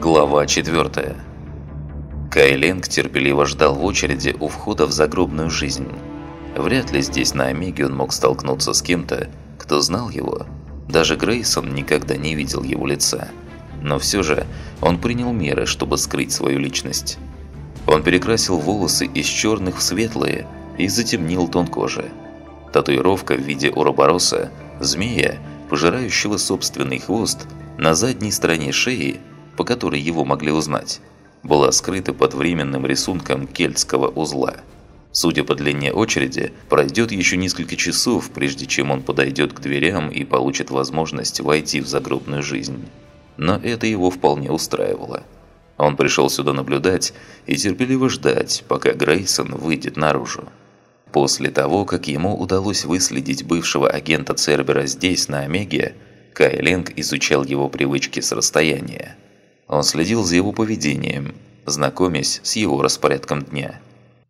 Глава 4 Кайленг терпеливо ждал в очереди у входа в загробную жизнь. Вряд ли здесь на Омеге он мог столкнуться с кем-то, кто знал его. Даже Грейсон никогда не видел его лица. Но все же он принял меры, чтобы скрыть свою личность. Он перекрасил волосы из черных в светлые и затемнил тон кожи. Татуировка в виде уробороса, змея, пожирающего собственный хвост, на задней стороне шеи – по которой его могли узнать, была скрыта под временным рисунком кельтского узла. Судя по длине очереди, пройдет еще несколько часов, прежде чем он подойдет к дверям и получит возможность войти в загробную жизнь. Но это его вполне устраивало. Он пришел сюда наблюдать и терпеливо ждать, пока Грейсон выйдет наружу. После того, как ему удалось выследить бывшего агента Цербера здесь, на Омеге, Кайленг изучал его привычки с расстояния. Он следил за его поведением, знакомясь с его распорядком дня.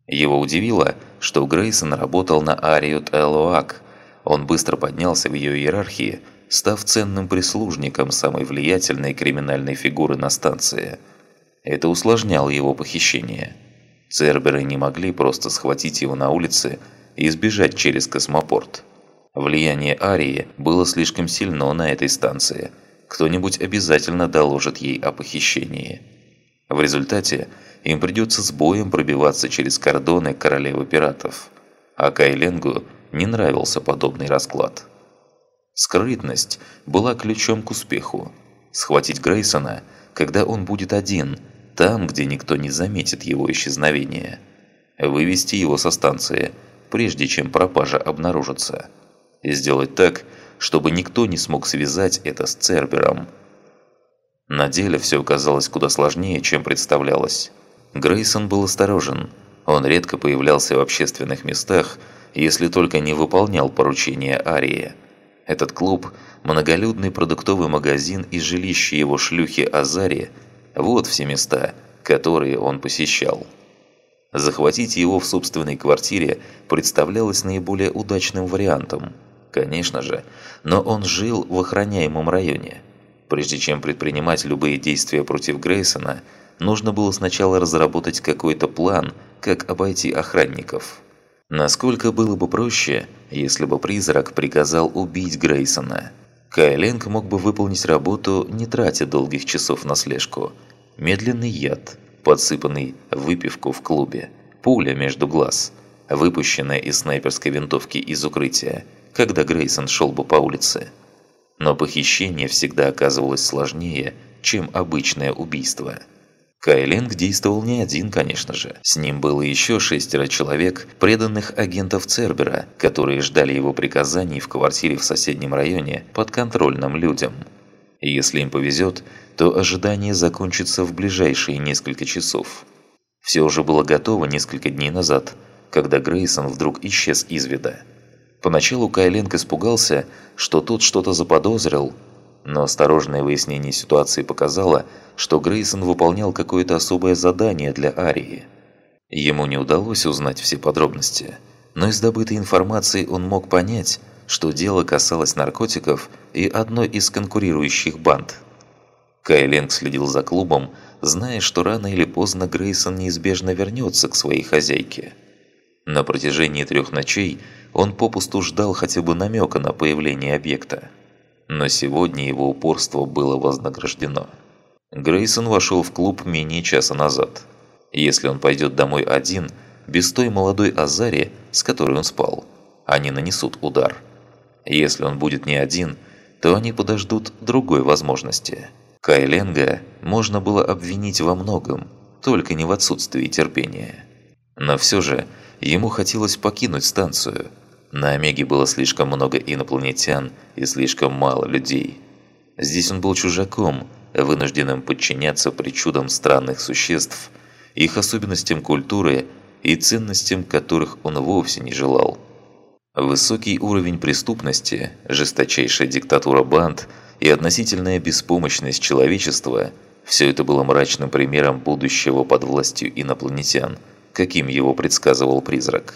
Его удивило, что Грейсон работал на Ариют Элоак. Он быстро поднялся в ее иерархии, став ценным прислужником самой влиятельной криминальной фигуры на станции. Это усложняло его похищение. Церберы не могли просто схватить его на улице и сбежать через космопорт. Влияние Арии было слишком сильно на этой станции – кто-нибудь обязательно доложит ей о похищении. В результате им придется с боем пробиваться через кордоны королевы пиратов. А Кайленгу не нравился подобный расклад. Скрытность была ключом к успеху. Схватить Грейсона, когда он будет один, там, где никто не заметит его исчезновения. Вывести его со станции, прежде чем пропажа обнаружится. И сделать так, чтобы никто не смог связать это с Цербером. На деле все оказалось куда сложнее, чем представлялось. Грейсон был осторожен. Он редко появлялся в общественных местах, если только не выполнял поручения Арии. Этот клуб, многолюдный продуктовый магазин и жилище его шлюхи Азари – вот все места, которые он посещал. Захватить его в собственной квартире представлялось наиболее удачным вариантом – Конечно же, но он жил в охраняемом районе. Прежде чем предпринимать любые действия против Грейсона, нужно было сначала разработать какой-то план, как обойти охранников. Насколько было бы проще, если бы призрак приказал убить Грейсона? Кайленг мог бы выполнить работу, не тратя долгих часов на слежку. Медленный яд, подсыпанный выпивку в клубе, пуля между глаз, выпущенная из снайперской винтовки из укрытия – когда Грейсон шел бы по улице. Но похищение всегда оказывалось сложнее, чем обычное убийство. Кайленг действовал не один, конечно же. С ним было еще шестеро человек, преданных агентов Цербера, которые ждали его приказаний в квартире в соседнем районе подконтрольным людям. И если им повезет, то ожидание закончится в ближайшие несколько часов. Все уже было готово несколько дней назад, когда Грейсон вдруг исчез из вида. Поначалу Кайленко испугался, что тот что-то заподозрил, но осторожное выяснение ситуации показало, что Грейсон выполнял какое-то особое задание для Арии. Ему не удалось узнать все подробности, но из добытой информации он мог понять, что дело касалось наркотиков и одной из конкурирующих банд. Кайленг следил за клубом, зная, что рано или поздно Грейсон неизбежно вернется к своей хозяйке. На протяжении трех ночей он попусту ждал хотя бы намека на появление объекта. Но сегодня его упорство было вознаграждено. Грейсон вошел в клуб менее часа назад. Если он пойдет домой один, без той молодой Азари, с которой он спал, они нанесут удар. Если он будет не один, то они подождут другой возможности. Кайленга можно было обвинить во многом, только не в отсутствии терпения. Но все же ему хотелось покинуть станцию – на Омеге было слишком много инопланетян и слишком мало людей. Здесь он был чужаком, вынужденным подчиняться причудам странных существ, их особенностям культуры и ценностям которых он вовсе не желал. Высокий уровень преступности, жесточайшая диктатура банд и относительная беспомощность человечества – все это было мрачным примером будущего под властью инопланетян, каким его предсказывал призрак.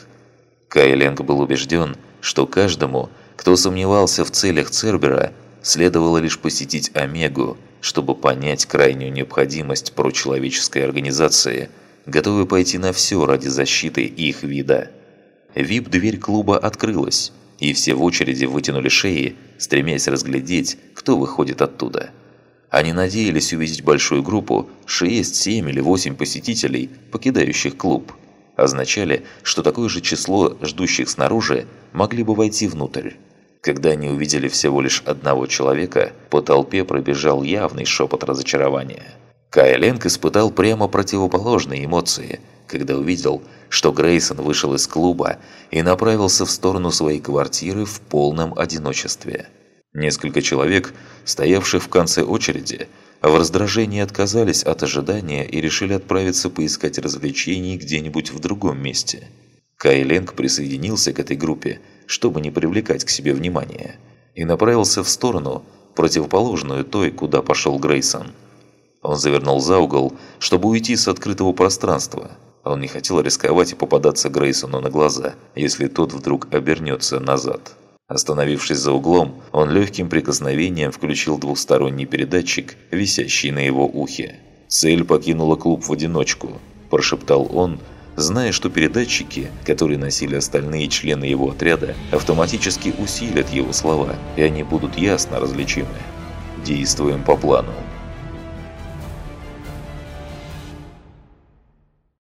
Кайленг был убежден, что каждому, кто сомневался в целях Цербера, следовало лишь посетить Омегу, чтобы понять крайнюю необходимость прочеловеческой организации, готовой пойти на все ради защиты их вида. Вип-дверь клуба открылась, и все в очереди вытянули шеи, стремясь разглядеть, кто выходит оттуда. Они надеялись увидеть большую группу, 6, 7 или 8 посетителей, покидающих клуб. Означали, что такое же число ждущих снаружи могли бы войти внутрь. Когда они увидели всего лишь одного человека, по толпе пробежал явный шепот разочарования. Кайленг испытал прямо противоположные эмоции, когда увидел, что Грейсон вышел из клуба и направился в сторону своей квартиры в полном одиночестве. Несколько человек, стоявших в конце очереди, в раздражении отказались от ожидания и решили отправиться поискать развлечений где-нибудь в другом месте. Кайленг присоединился к этой группе, чтобы не привлекать к себе внимания, и направился в сторону, противоположную той, куда пошел Грейсон. Он завернул за угол, чтобы уйти с открытого пространства. Он не хотел рисковать и попадаться Грейсону на глаза, если тот вдруг обернется назад. Остановившись за углом, он легким прикосновением включил двухсторонний передатчик, висящий на его ухе. «Цель покинула клуб в одиночку», – прошептал он, зная, что передатчики, которые носили остальные члены его отряда, автоматически усилят его слова, и они будут ясно различимы. «Действуем по плану».